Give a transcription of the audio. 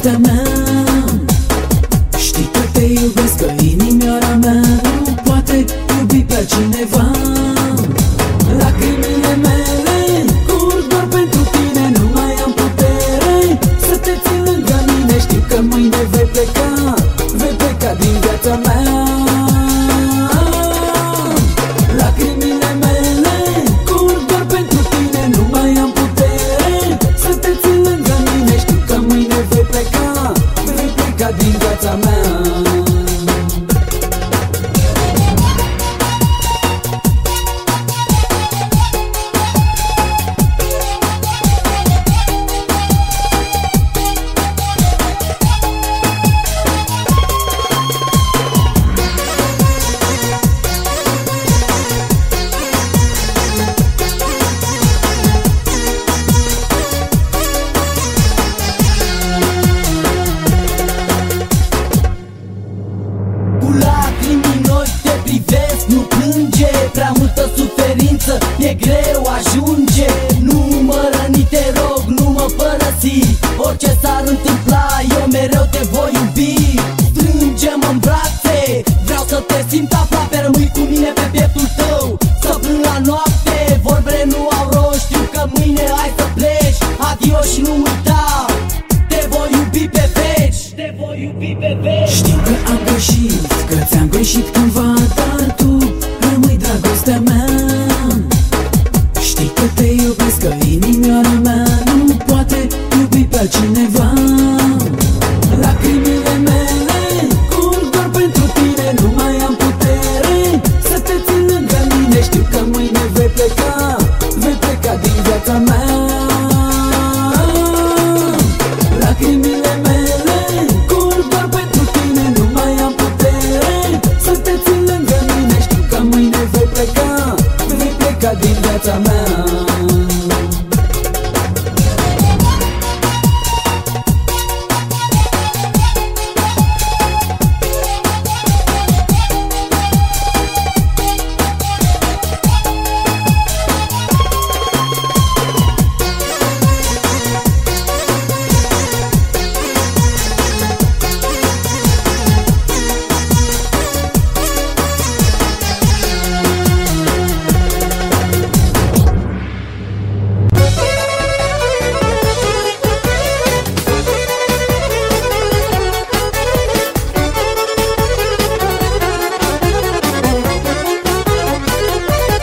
dragostea mea. Știi că te iubesc, că inimioara suferință, e greu ajunge. Nu mă răni, te rog, nu mă părăsi. Orice s-ar întâmpla, eu mereu te voi iubi. Strângem în brațe, vreau să te simt aproape. Rămâi cu mine pe pieptul tău, să plâng la noapte. Vorbele nu au rost, știu că mâine ai să pleci. Adio și nu uita, te voi iubi pe veci. Te voi iubi pe veci. Știu că am greșit, că ți-am greșit cândva Dar tu rămâi dragostea mea Că inimioara mea nu poate iubi pe cineva. Lacrimile mele curg doar pentru tine Nu mai am putere. Să te țin lângă mine Știu că mâine vei pleca, vei pleca din viața mea. Lacrimile mele curg doar pentru tine Nu mai am putere. Să te țin lângă mine Știu că mâine vei pleca, vei pleca din viața mea.